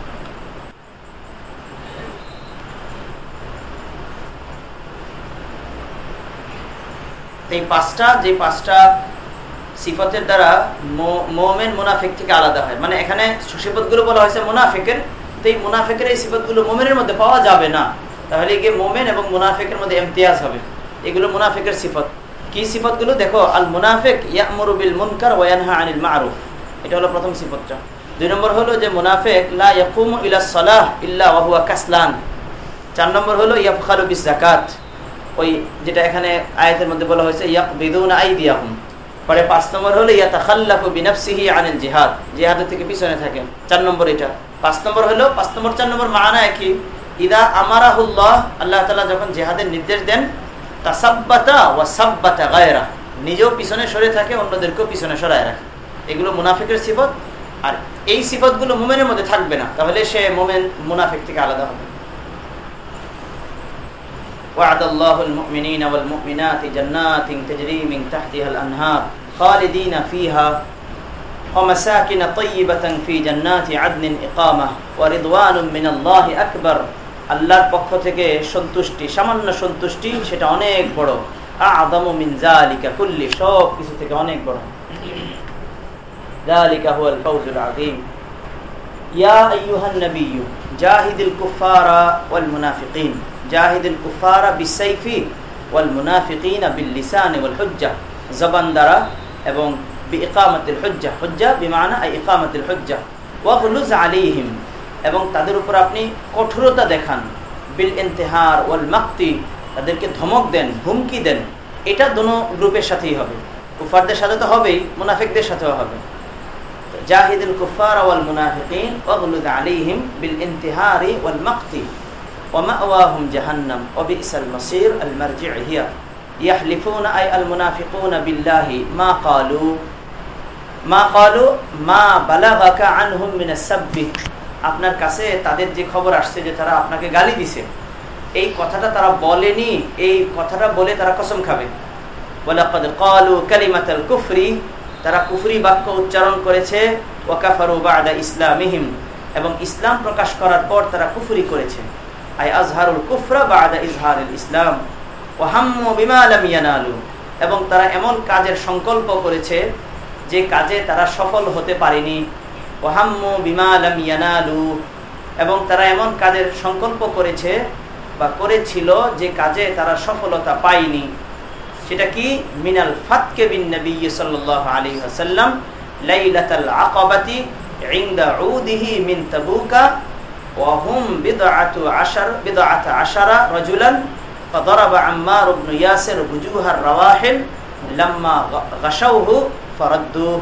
[SPEAKER 3] এই পাঁচটা, যে পাঁচটা সিফতের দ্বারা মোমেন মুনাফিক থেকে আলাদা হয়। মানে এখানে সিফতগুলো বলা হয়েছে মুনাফিকের, তো এই মুনাফিকের এই সিফতগুলো মোমেনের মধ্যে পাওয়া যাবে না। তাহলে গিয়ে মোমেন এবং মুনাফিকের মধ্যে এমতিয়াজ হবে। এগুলো মুনাফিকের সিফত। কি সিফতগুলো? দেখো, আল মুনাফিক ইয়ামরুবিল মুনকার ওয়ানহা আনিল মারুফ। এটা হলো প্রথম সিফতটা। দুই নম্বর হলো যে মুনাফিক, লা ইয়াকুমু ইলা সালাহ ইল্লা ওয়া হুয়া কাসলান। চার নম্বর হলো ইয়াবখালু বিস যাকাত। ওই যেটা এখানে আয়াতের মধ্যে বলা হয়েছে, ইয়াকবিদুনা আইদিয়াহুম। পরে পাঁচ নম্বর হলো, ইয়াতাখাল্লাফু বিনাফসিহি আনিল জিহাদ। জিহাদের থেকে পিছনে থাকেন, চার নম্বর এটা। পাঁচ নম্বর হলো, পাঁচ নম্বর, চার নম্বর মানা একই। ইদা আমারাহুল্লাহ, আল্লাহ তাআলা যখন জিহাদের নির্দেশ দেন, তাসাব্বাতা ওয়া সাব্বাতা গায়রা। নিজেও পিছনে সরে থাকে, অন্যদেরকেও পিছনে সরায় রাখে। এগুলো মুনাফিকের সিফত। আর এই সিফতগুলো মোমেনের মধ্যে থাকবে না। তাহলে সে মোমেন, মুনাফিক থেকে আলাদা হবে। وعد الله المؤمنين والمؤمنات جنات تجري من تحتها الأنهار خالدين فيها ومساكن طيبة في جنات عدن إقامة ورضوان من الله أكبر আল্লাহর পক্ষ থেকে সন্তুষ্টি সামান্য সন্তুষ্টি সেটা অনেক বড় আদম মিন জালিকা কুল্লি সব কিছু থেকে অনেক বড় ذلك هو الفوز العظيم يا أيها النبي جاهد জাহিদুল কুফারা বিসাইফি ওয়াল মুনাফিকিনা বিল্লিসান ওয়াল হজ্জা, জবান দ্বারা এবং ইকামতুল হজ্জা হজ্জা বিমানা ইকামতুল হজ্জা ওয়াকলুজ আলিহিম এবং তাদের উপর আপনি কঠোরতা দেখান, বিল ইন্তেহার ওয়াল মাক্তি, তাদেরকে ধমক দেন, হুমকি দেন, এটা দোনো গ্রুপের সাথেই হবে। কুফারদের সাথে তো হবেই, মুনাফিকদের সাথেও হবে। জাহিদুল কুফার ওয়াল মুনাফিকিন ওয়াকলুজ আলিহিম বিল ইন্তেহারি ওয়াল মাক্তি ومأواهم جهنم وبئس المصير المرجع هي يحلفون أي المنافقون بالله ما قالوا ما قالوا ما بلغك عنهم من السب আপনার কাছে তাদের যে খবর আসছে যে তারা আপনাকে গালি দিছে এই কথাটা তারা বলেনি এই কথাটা বলে তারা কসম খাবে বলে কালু কালিমাতাল কুফরি তারা কুফরি বাক্য উচ্চারণ করেছে ওয়াকাফারু বাদা ইসলামিহিম এবং ইসলাম প্রকাশ করার পর তারা কুফরি করেছে আই আজহারুল কুফরা বাদা ইজহারুল ইসলাম। ও হাম্মু এবং তারা এমন কাজের সংকল্প করেছে যে কাজে তারা সফল হতে পারেনি। ওহাম্মু বিমালাম ইয়ানালু। এবং তারা এমন কাজের সংকল্প করেছে বা করেছিল যে কাজে তারা সফলতা পায়নি। সেটা কি? মিনাল ফাতকে বিন নবী সাল্লাল্লাহু আলাইহি ওয়াসাল্লাম লাইলাতাল আকাবাতি উদিহি মিন তাবুকা ওয়া হুম বিদআতু আশার বিদআত আশারা রাজুলান فضرب عمار بن ياسر وجوه الرواحل لما غشوه فردوه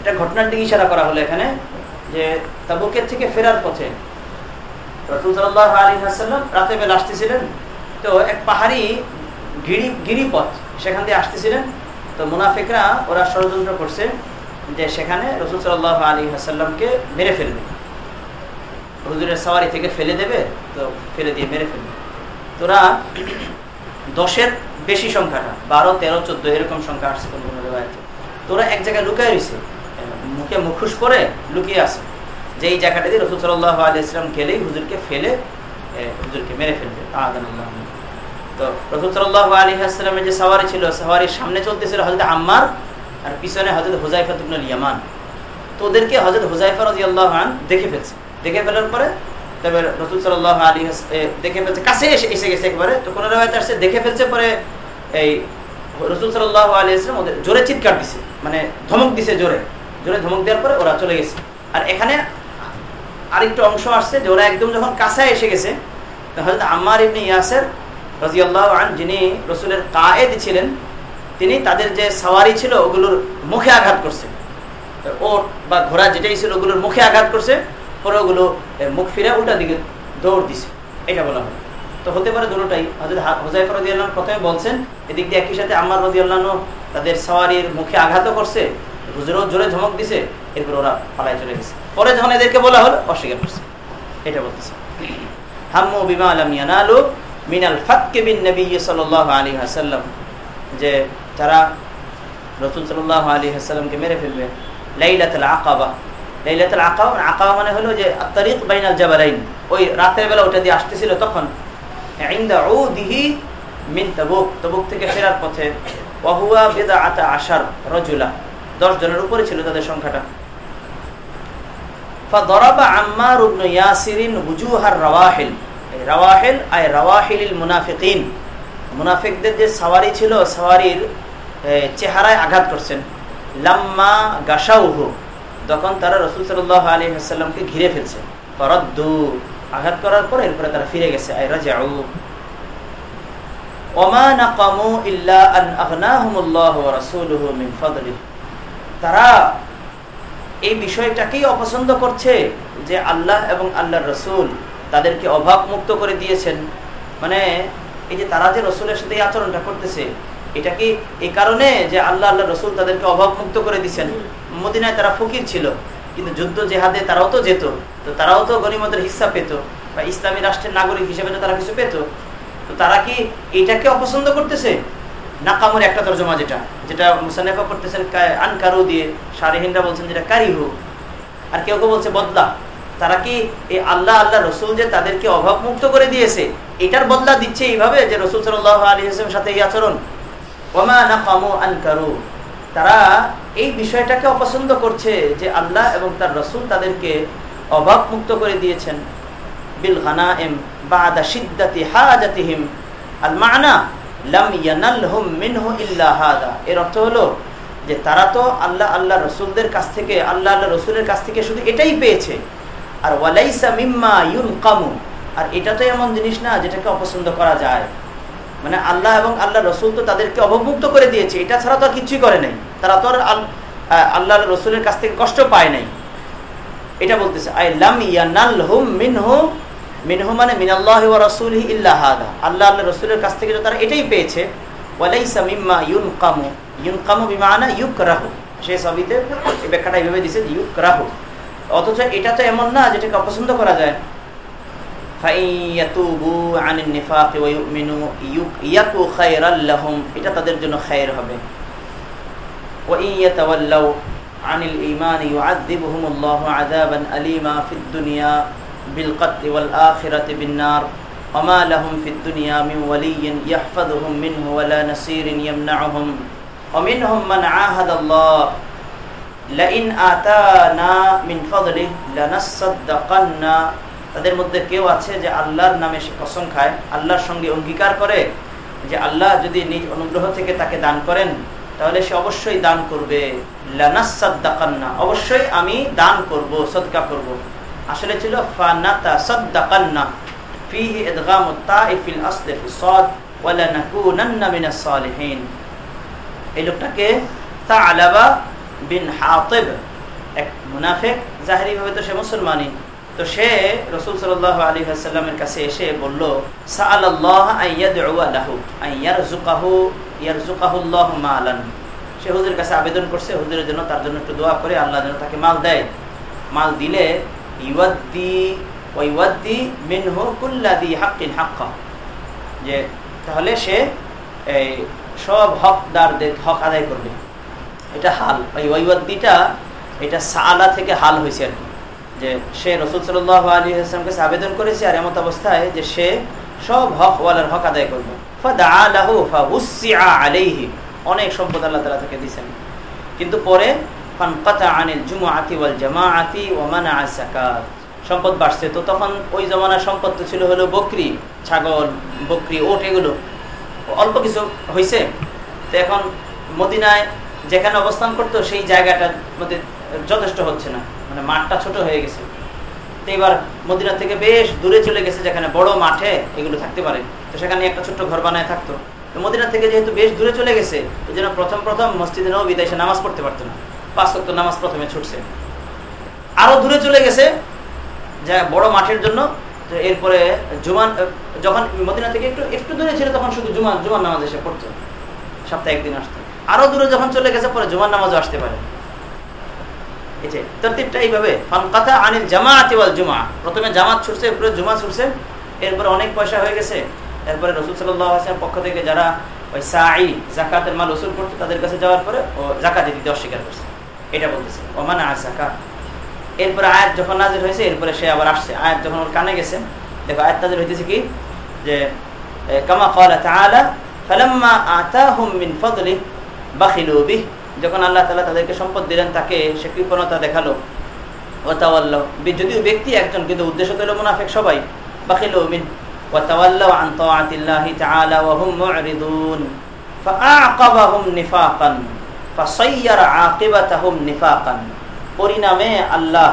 [SPEAKER 3] এটা ঘটনার দিকে ইশারা করা হলো এখানে যে তাবুকের থেকে ফেরার পথে রসুল সাল্লাহ আলী হাসাল্লাম রাতে বেলা আসতেছিলেন তো এক পাহাড়ি গিরি গিরিপথ সেখান দিয়ে আসতেছিলেন তো মুনাফিকরা ওরা ষড়যন্ত্র করছে যে সেখানে রসুল সাল্লাহ আলী হাসাল্লামকে মেরে ফেলবে হুজুরের সাওয়ারি থেকে ফেলে দেবে, তো ফেলে দিয়ে মেরে ফেলবে। তোরা দশের বেশি সংখ্যাটা, বারো, তেরো, চোদ্দ এরকম সংখ্যা আসছে কোন কোনো রেবায়তে তোরা এক জায়গায় লুকায় রয়েছে মুখে মুখুশ করে লুকিয়ে আছে। যে এই জায়গাটা দিয়ে রসুল সাল্লাহ আলি ইসলাম গেলেই হুজুরকে ফেলে হুজুরকে মেরে ফেলবে। তো রসুল সাল্লাহ আলী আসলামের যে সাওয়ারি ছিল, সাওয়ারির সামনে চলতেছিল হজরত আম্মার আর পিছনে হজরত হুজাইফা তুবনুল ইয়ামান। তো ওদেরকে হজরত হুজাইফা রাজি আল্লাহ দেখে ফেলছে। দেখে ফেলার পরে তবে রসুল সাল্লাহ আলী দেখে ফেলছে, কাছে এসে এসে গেছে একবারে। তো কোনো রেওয়ায়তে আসছে, দেখে ফেলছে, পরে এই রসুল সাল্লাহ আলী ইসলাম ওদের জোরে চিৎকার দিছে মানে ধমক দিছে জোরে। জোরে ধমক দেওয়ার পরে ওরা চলে গেছে। আর এখানে আরেকটু অংশ আসছে যে ওরা একদম যখন কাছে এসে গেছে হজরত আম্মার ইবনে ইয়াসের রাজিয়াল্লাহ আন যিনি রসুলের কায়েদ ছিলেন, তিনি তাদের যে সাওয়ারি ছিল, ওগুলোর মুখে আঘাত করছে। ওট বা ঘোড়া যেটাই ছিল, ওগুলোর মুখে আঘাত করছে। পরে ওগুলো মুখ ফিরে উল্টা দিকে দৌড় দিছে। এটা বলা হয়। তো হতে পারে দুটোটাই। হজরত হোজাইফর রদি আল্লাহ প্রথমে বলছেন, এদিক দিয়ে একই সাথে আম্মার রদি আল্লাহ তাদের সাওয়ারির মুখে আঘাত করছে, হুজুরও জোরে ধমক দিছে, এরপর ওরা পালায় চলে গেছে। পরে যখন এদেরকে বলা হলো, অস্বীকার করছে। এটা বলতেছে। হাম্মু বিমা আলাম ইয়ানালু মিনাল ফাতকে বিন নবী সাল্লাল্লাহু আলাইহি হাসাল্লাম যে তারা রাসূল সাল্লাল্লাহু আলাইহি ওয়াসাল্লামকে মেরে ফেলবে। লাইলাতুল আকাবা লাইলাতুল আকাবা আকাবা মানে হলো যে তারিক বাইনাল জাবালাইন ওই রাতের বেলা ওটা দিয়ে আসতেছিল তখন ইনদা উদিহি মিন তাবুক তাবুক থেকে ফেরার পথে ওহুয়া বেদা আতা আশার রজুলা দশ জনের উপরে ছিল তাদের সংখ্যাটা فضرب عمار بن ياسر وجوه الرواحل এই রাওয়াহিল আই রাওয়াহিলিল মুনাফিকিন মুনাফিকদের যে সাওয়ারি ছিল সাওয়ারির এ, চেহারায় আঘাত করছেন লাম্মা গাসাউহু তখন তারা রসুল সাল্লাহ আলী হাসাল্লামকে ঘিরে ফেলছে। আঘাত করার পর এরপরে তারা ফিরে গেছে। তারা এই বিষয়টাকেই অপছন্দ করছে যে আল্লাহ এবং আল্লাহর রসুল তাদেরকে অভাব মুক্ত করে দিয়েছেন। মানে এই যে তারা যে রসুলের সাথে আচরণটা করতেছে এটা কি এই কারণে যে আল্লাহ আল্লাহ রসুল তাদেরকে অভাব মুক্ত করে দিচ্ছেন মদিনায় তারা ফকির ছিল কিন্তু যুদ্ধ জেহাদে তারাও তো যেত তো তারাও তো গণিমতের হিস্সা পেত বা ইসলামী রাষ্ট্রের নাগরিক হিসেবে তারা কিছু পেত। তো তারা কি এটাকে অপছন্দ করতেছে? নাকামের একটা তর্জমা যেটা যেটা মুসানেফা করতেছেন কা- আনকারু দিয়ে সারেহিনরা বলছেন যেটা কারিহু। আর কেউ কেউ বলছে বদলা। তারা কি এই আল্লাহ আল্লাহ রসুল যে তাদেরকে অভাব মুক্ত করে দিয়েছে এটার বদলা দিচ্ছে এইভাবে যে রসুল সাল্লাহ আলী হাসলামের সাথে এই আচরণ? তারা এই বিষয়টাকে অপছন্দ করছে যে আল্লাহ এবং তার রসুল তাদেরকে অভাব মুক্ত করে দিয়েছেন। বিল বাদা ইয়ানালহুম মিনহু ইল্লা হাদা। এর অর্থ হলো যে তারা তো আল্লাহ আল্লাহ রসুলদের কাছ থেকে, আল্লাহ আল্লাহ রসুলের কাছ থেকে শুধু এটাই পেয়েছে। আর ওয়ালাইসা মিম্মা ইউনকামু। আর এটা তো এমন জিনিস না যেটাকে অপছন্দ করা যায়। মানে আল্লাহ এবং আল্লাহ রসুল তো তাদেরকে অবমুক্ত করে দিয়েছে, এটা ছাড়া তো আর কিছুই করে নাই। তারা তো আর আল্লাহ রসুলের কাছ থেকে কষ্ট পায় নাই। এটা বলতেছে, আই লাম ইয়ানালহুম মিনহু মিনহু মানে মিনাল্লাহি ওয়া রাসূলিহি ইল্লা হাদা। আল্লাহ আল্লাহ রাসূলের কাছ থেকে তারা এটাই পেয়েছে, ওয়ালাইসা মিম্মা ইউনকামু ইউনকামু বিমানা ইউকরাহু। সে সবিতে ব্যাখ্যাটা এইভাবে দিছে, ইউকরাহু। অথচ এটা তো এমন না যেটাকে অপছন্দ করা যায়। فَإِن يَتُوبُوا عَنِ النِّفَاقِ وَيُؤْمِنُوا يُك- يَكُ خَيْرًا لَهُمْ এটা তাদের জন্য খায়ের হবে وَإِن يَتَوَلَّوْا عن الإيمان يعذبهم الله عذابا أليما في الدنيا بالقتل والآخرة بالنار وما لهم في الدنيا من ولي يحفظهم منه ولا نصير يمنعهم ومنهم من عاهد الله لئن آتانا من فضله لنصدقن তাদের মধ্যে কেউ আছে যে আল্লাহর নামে সে কসম খায়, আল্লাহর সঙ্গে অঙ্গীকার করে, যে আল্লাহ যদি নিজ অনুগ্রহ থেকে তাকে দান করেন, তাহলে সে অবশ্যই দান করবে। অবশ্যই আমি দান করব, সদকা করব। আসলে ছিল এই লোকটাকে তা তাআলাবা বিন হাতিব, এক মুনাফিক, জাহিরি ভাবে তো সে মুসলমানই। তো সে রসুল সাল্লাহ আলী সাল্লামের কাছে এসে বলল সে হুজুরের কাছে আবেদন করছে, হুজুরের জন্য তার জন্য একটু দোয়া করে আল্লাহ যেন তাকে মাল দেয়। মাল দিলে ইওয়াদ্দি ওয়া ইওয়াদ্দি মিনহু কুল্লাদি হাক্কিন হাক্কা। যে তাহলে সে এই সব হকদারদের হক আদায় করবে। এটা হাল। ওই ওয়াইওয়াদ্দিটা, এটা সালা থেকে হাল হয়েছে আর কি। যে সে রসুল সাল্লাহ আলী আসলামকে আবেদন করেছে আর এমত অবস্থায় যে সে সব হক ওয়ালার হক আদায় করবে। অনেক সম্পদ আল্লাহ তাআলা তাকে দিয়েছেন। কিন্তু পরে সম্পদ বাড়ছে। তো তখন ওই জমানার সম্পদ তো ছিল হলো বকরি, ছাগল, বকরি, ওট এগুলো। অল্প কিছু হয়েছে তো এখন মদিনায় যেখানে অবস্থান করতো সেই জায়গাটার মধ্যে যথেষ্ট হচ্ছে না। মানে মাঠটা ছোট হয়ে গেছে। তো এবার মদিনা থেকে বেশ দূরে চলে গেছে, যেখানে বড় মাঠে এগুলো থাকতে পারে। তো সেখানে একটা ছোট্ট ঘর বানায় থাকতো। তো মদিনা থেকে যেহেতু বেশ দূরে চলে গেছে এই জন্য প্রথম প্রথম মসজিদে নবী এসে নামাজ পড়তে পারতো না। পাঁচ ওয়াক্ত নামাজ প্রথমে ছুটছে। আরও দূরে চলে গেছে, যা বড় মাঠের জন্য। এরপরে জুমান যখন মদিনা থেকে একটু একটু দূরে ছিল, তখন শুধু জুমান জুমান নামাজ এসে পড়তো। সপ্তাহে একদিন আসতো। আরও দূরে যখন চলে গেছে, পরে জুমান নামাজও আসতে পারে। এই যে তরতিবটা প্রথমে জামাত ছুটছে, এরপরে জুমা ছুটছে, এরপরে অনেক পয়সা হয়ে গেছে। এরপরে পক্ষ থেকে যারা ওই সাই জাকাতের মাল রসুল তাদের কাছে যাওয়ার পরে ও দিতে অস্বীকার করছে। এটা বলতেছে ওমান আর জাকাত এরপরে আয়াত যখন নাজির হয়েছে, এরপরে সে আবার আসছে। আয়াত যখন ওর কানে গেছে, দেখো আয়াত নাজির হইতেছে কি? যে কামা কলা তাহলে ফালাম্মা আতা হুম মিন যখন আল্লাহ তালা তাদেরকে সম্পদ দিলেন, তাকে সে কৃপণতা দেখাল। ওয়াতাওয়াল্ল যদিও ব্যক্তি একজন, কিন্তু উদ্দেশ্য তো মুনাফেক সবাই। বাকিল মিন ওয়াতাওয়াল্ল নিফাকান। পরিণামে আল্লাহ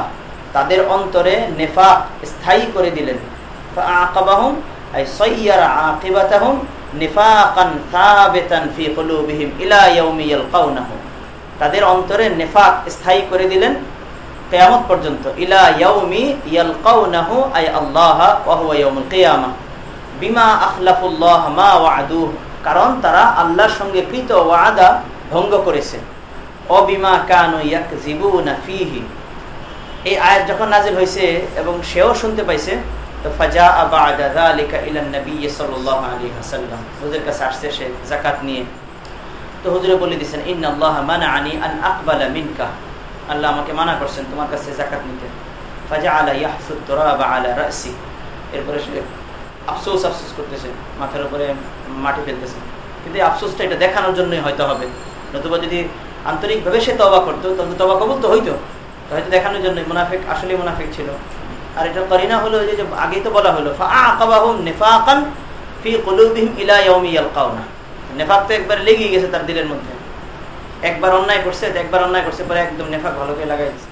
[SPEAKER 3] তাদের অন্তরে নেফাক স্থায়ী করে দিলেন। ফাআকাবাহুম, আই ফি ইলা ইয়াউমি তাদের অন্তরে নেফাক স্থায়ী করে দিলেন কেয়ামত পর্যন্ত। আল্লাহ বিমা কারণ তারা আল্লাহর সঙ্গে কৃত ওয়াদা ভঙ্গ করেছে। অবিমা কানু ফীহি। এই আয়াত যখন নাজিল হয়েছে এবং সেও শুনতে পাইছে, তো ফাজা বাদা যালিকা ইলা নবী সাল্লাল্লাহু আলাইহি ওয়াসাল্লাম। হুজুরের কাছে আসছে সে যাকাত নিয়ে। তো হুজুরে বলে দিয়েছেন ইন্নাল্লাহ মানাআনি আন আকবালা মিনকা। আল্লাহ আমাকে মানা করছেন, তোমার কাছে জাকাত নিতে। ফাজা আলা ইয়াহসুদ তুরাবা আলা রাসি। এরপরে সে আফসোস আফসোস করতেছে, মাথার উপরে মাটি ফেলতেছে। কিন্তু এই আফসোসটা এটা দেখানোর জন্যই হয়তো হবে। নতুবা যদি আন্তরিকভাবে সে তবা করতো তবে তবা কবুল তো হইতো। হয়তো দেখানোর জন্য মুনাফেক আসলে মুনাফিক ছিল। আর এটা করিনা হলো যে আগেই তো বলা হলো ফাআকাবাহুম নিফাকান ফি কুলুবিহিম ইলা ইয়াউমি ইয়ালকাউনা। নেফাক তো একবার লেগে গেছে তার দিলের মধ্যে। একবার অন্যায় করছে একবার অন্যায় করছে, পরে একদম নেফাক ভালো করে লাগাইছে।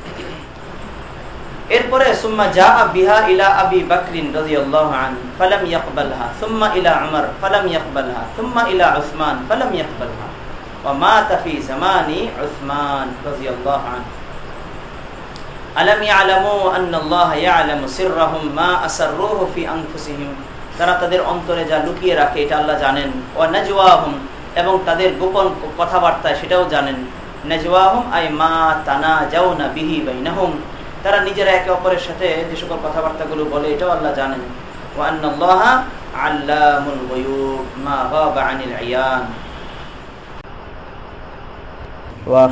[SPEAKER 3] এরপরে, সুম্মা জা বিহা ইলা আবি বাকরিন রাদিয়াল্লাহু আনহু, ফালাম ইয়াকবালহা। সুম্মা ইলা উমর, ফালাম ইয়াকবালহা। সুম্মা ইলা উসমান, ফালাম ইয়াকবালহা। ওয়া মাতা ফি জামানি উসমান রাদিয়াল্লাহু আনহু। আলাম ইয়ালামু আন্না আল্লাহ ইয়ালামু সিররাহুম, মা আসাররুহু ফি আনফুসিহিম। তারা তাদের অন্তরে যা লুকিয়ে রাখে, এটা আল্লাহ জানেন। ও নাজওয়াহম, এবং তাদের গোপন কথাবার্তা সেটাও জানেন। নাজওয়াহম আই মা তানা যাও না বিহি বাই বাইনাহম, তারা নিজেরা একে অপরের সাথে যে সকল কথাবার্তাগুলো বলে, এটাও আল্লাহ জানেন। ও আল্লামুল গায়ুব, মা গাবা আনিল আয়ান।
[SPEAKER 4] ওয়া